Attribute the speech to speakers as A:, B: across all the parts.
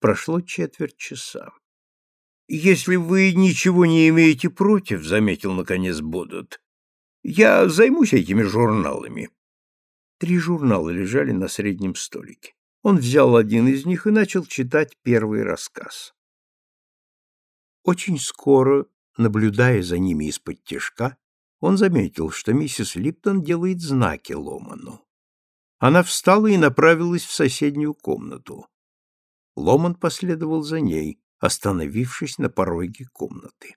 A: Прошло четверть часа. «Если вы ничего не имеете против, — заметил наконец Бодот, — я займусь этими журналами». Три журнала лежали на среднем столике. Он взял один из них и начал читать первый рассказ. Очень скоро, наблюдая за ними из-под тишка, он заметил, что миссис Липтон делает знаки Ломану. Она встала и направилась в соседнюю комнату. Ломан последовал за ней, остановившись на пороге комнаты.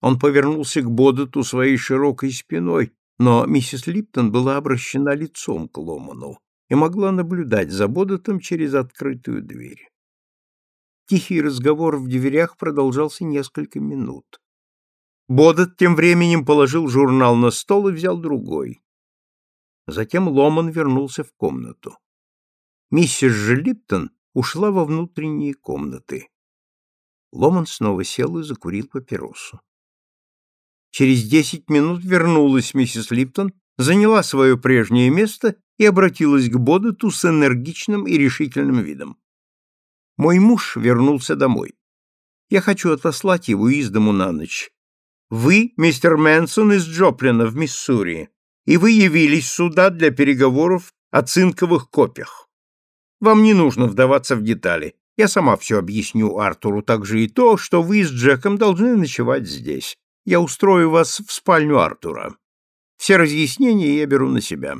A: Он повернулся к Бодоту своей широкой спиной, но миссис Липтон была обращена лицом к Ломану и могла наблюдать за Бодотом через открытую дверь. Тихий разговор в дверях продолжался несколько минут. Бодот тем временем положил журнал на стол и взял другой. Затем Ломан вернулся в комнату. Миссис же Липтон ушла во внутренние комнаты. Ломан снова сел и закурил папиросу. Через десять минут вернулась миссис Липтон, заняла свое прежнее место и обратилась к Бодету с энергичным и решительным видом. Мой муж вернулся домой. Я хочу отослать его из дому на ночь. Вы, мистер Мэнсон из Джоплина в Миссури, и вы явились сюда для переговоров о цинковых копьях. Вам не нужно вдаваться в детали. Я сама все объясню Артуру также и то, что вы с Джеком должны ночевать здесь. Я устрою вас в спальню Артура. Все разъяснения я беру на себя.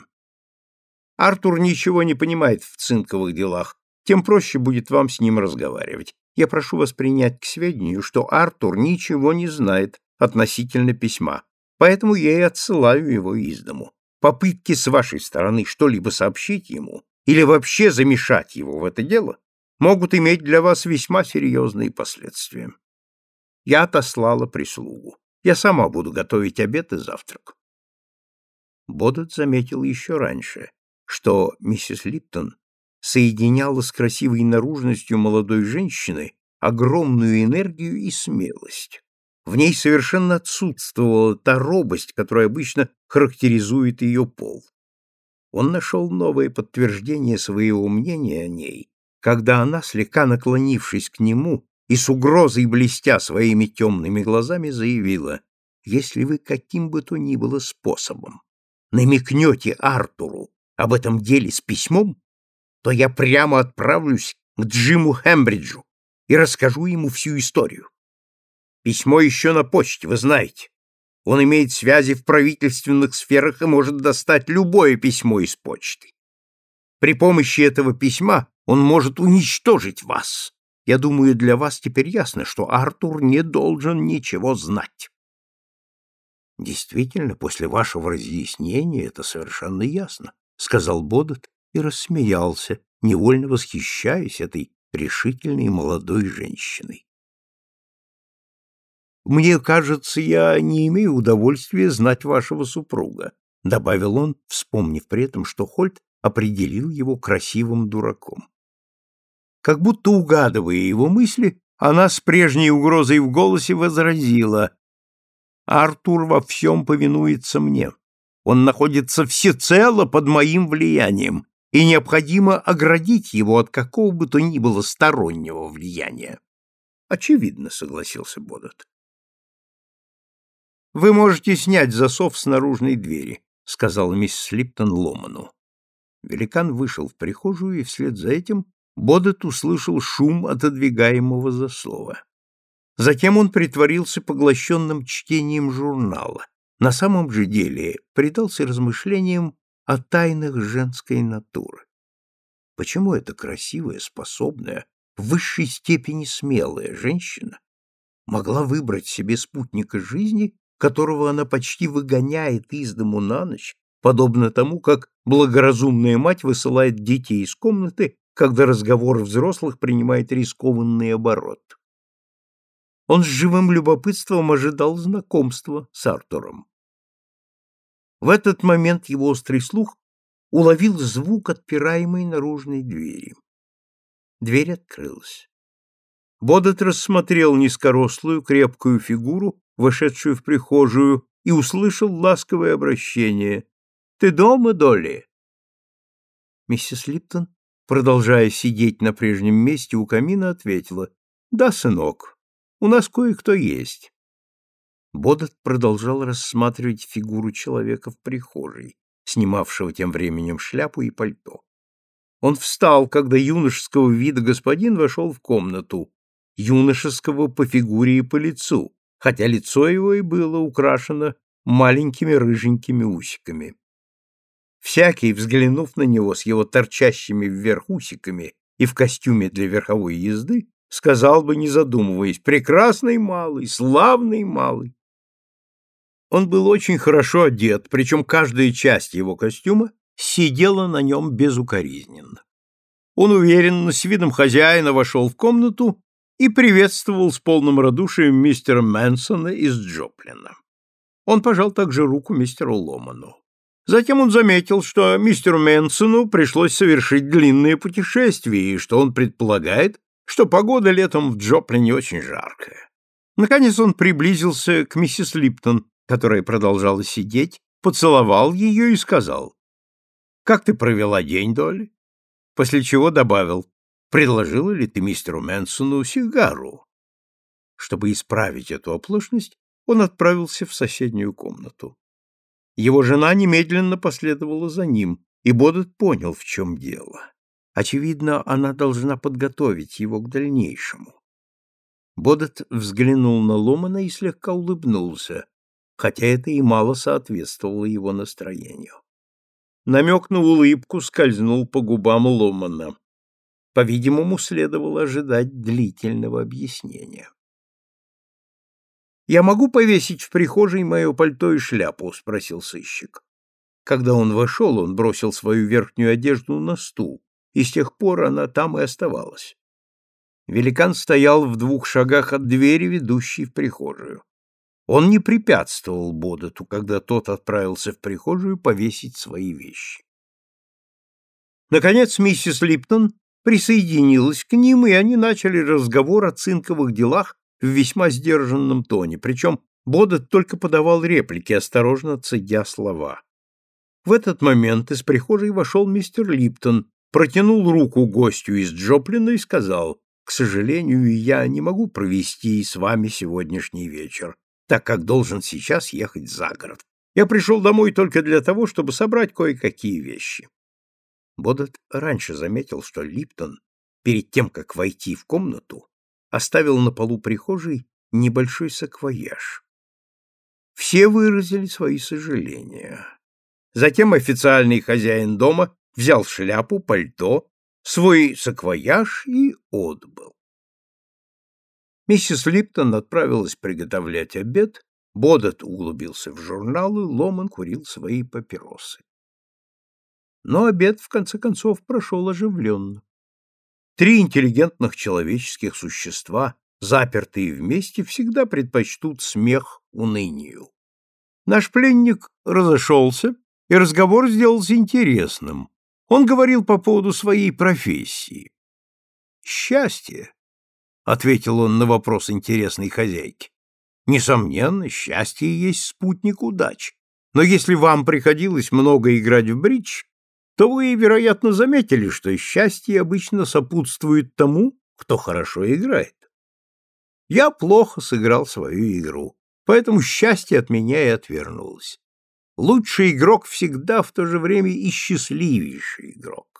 A: Артур ничего не понимает в цинковых делах, тем проще будет вам с ним разговаривать. Я прошу вас принять к сведению, что Артур ничего не знает относительно письма, поэтому я и отсылаю его из дому. Попытки с вашей стороны что-либо сообщить ему или вообще замешать его в это дело могут иметь для вас весьма серьезные последствия. Я отослала прислугу. Я сама буду готовить обед и завтрак. Бодот заметил еще раньше, что миссис Липтон соединяла с красивой наружностью молодой женщины огромную энергию и смелость. В ней совершенно отсутствовала та робость, которая обычно характеризует ее пол. Он нашел новое подтверждение своего мнения о ней, когда она, слегка наклонившись к нему и с угрозой блестя своими темными глазами, заявила, «Если вы каким бы то ни было способом намекнете Артуру об этом деле с письмом, то я прямо отправлюсь к Джиму Хембриджу и расскажу ему всю историю. Письмо еще на почте, вы знаете. Он имеет связи в правительственных сферах и может достать любое письмо из почты. При помощи этого письма он может уничтожить вас. Я думаю, для вас теперь ясно, что Артур не должен ничего знать. Действительно, после вашего разъяснения это совершенно ясно, сказал Бодот и рассмеялся, невольно восхищаясь этой решительной молодой женщиной. «Мне кажется, я не имею удовольствия знать вашего супруга», добавил он, вспомнив при этом, что Хольт определил его красивым дураком. Как будто угадывая его мысли, она с прежней угрозой в голосе возразила «Артур во всем повинуется мне. Он находится всецело под моим влиянием, и необходимо оградить его от какого бы то ни было стороннего влияния. Очевидно, согласился Бодот. Вы можете снять засов с наружной двери, сказала мисс Липтон Ломану. Великан вышел в прихожую, и вслед за этим Бодот услышал шум отодвигаемого засова. Затем он притворился поглощенным чтением журнала. На самом же деле предался размышлениям о тайнах женской натуры. Почему эта красивая, способная, в высшей степени смелая женщина могла выбрать себе спутника жизни, которого она почти выгоняет из дому на ночь, подобно тому, как благоразумная мать высылает детей из комнаты, когда разговор взрослых принимает рискованный оборот. Он с живым любопытством ожидал знакомства с Артуром. В этот момент его острый слух уловил звук отпираемой наружной двери. Дверь открылась. Бодот рассмотрел низкорослую, крепкую фигуру, вошедшую в прихожую, и услышал ласковое обращение. «Ты дома, Долли?» Миссис Липтон продолжая сидеть на прежнем месте у камина, ответила, «Да, сынок, у нас кое-кто есть». Бодот продолжал рассматривать фигуру человека в прихожей, снимавшего тем временем шляпу и пальто. Он встал, когда юношеского вида господин вошел в комнату, юношеского по фигуре и по лицу, хотя лицо его и было украшено маленькими рыженькими усиками. Всякий, взглянув на него с его торчащими вверх усиками и в костюме для верховой езды, сказал бы, не задумываясь, «Прекрасный малый, славный малый». Он был очень хорошо одет, причем каждая часть его костюма сидела на нем безукоризненно. Он уверенно, с видом хозяина, вошел в комнату и приветствовал с полным радушием мистера Мэнсона из Джоплина. Он пожал также руку мистеру Ломану. Затем он заметил, что мистеру Мэнсону пришлось совершить длинное путешествие и что он предполагает, что погода летом в Джоплине очень жаркая. Наконец он приблизился к миссис Липтон, которая продолжала сидеть, поцеловал ее и сказал, «Как ты провела день, Долли?» После чего добавил, «Предложила ли ты мистеру Мэнсону сигару?» Чтобы исправить эту оплошность, он отправился в соседнюю комнату. Его жена немедленно последовала за ним, и Бодет понял, в чем дело. Очевидно, она должна подготовить его к дальнейшему. Бодет взглянул на Ломана и слегка улыбнулся, хотя это и мало соответствовало его настроению. Намек на улыбку скользнул по губам Ломана. По-видимому, следовало ожидать длительного объяснения. «Я могу повесить в прихожей мое пальто и шляпу?» — спросил сыщик. Когда он вошел, он бросил свою верхнюю одежду на стул, и с тех пор она там и оставалась. Великан стоял в двух шагах от двери, ведущей в прихожую. Он не препятствовал Бодоту, когда тот отправился в прихожую повесить свои вещи. Наконец миссис Липтон присоединилась к ним, и они начали разговор о цинковых делах в весьма сдержанном тоне, причем Бодот только подавал реплики, осторожно цедя слова. В этот момент из прихожей вошел мистер Липтон, протянул руку гостю из Джоплина и сказал, «К сожалению, я не могу провести с вами сегодняшний вечер так как должен сейчас ехать за город. Я пришел домой только для того, чтобы собрать кое-какие вещи. Бодот раньше заметил, что Липтон, перед тем, как войти в комнату, оставил на полу прихожей небольшой саквояж. Все выразили свои сожаления. Затем официальный хозяин дома взял шляпу, пальто, свой саквояж и отбыл. Миссис Липтон отправилась приготовлять обед, Бодот углубился в журналы, Ломан курил свои папиросы. Но обед, в конце концов, прошел оживленно. Три интеллигентных человеческих существа, запертые вместе, всегда предпочтут смех унынию. Наш пленник разошелся, и разговор сделался интересным. Он говорил по поводу своей профессии. Счастье ответил он на вопрос интересной хозяйки. Несомненно, счастье есть спутник удач. Но если вам приходилось много играть в бридж, то вы, вероятно, заметили, что счастье обычно сопутствует тому, кто хорошо играет. Я плохо сыграл свою игру, поэтому счастье от меня и отвернулось. Лучший игрок всегда в то же время и счастливейший игрок.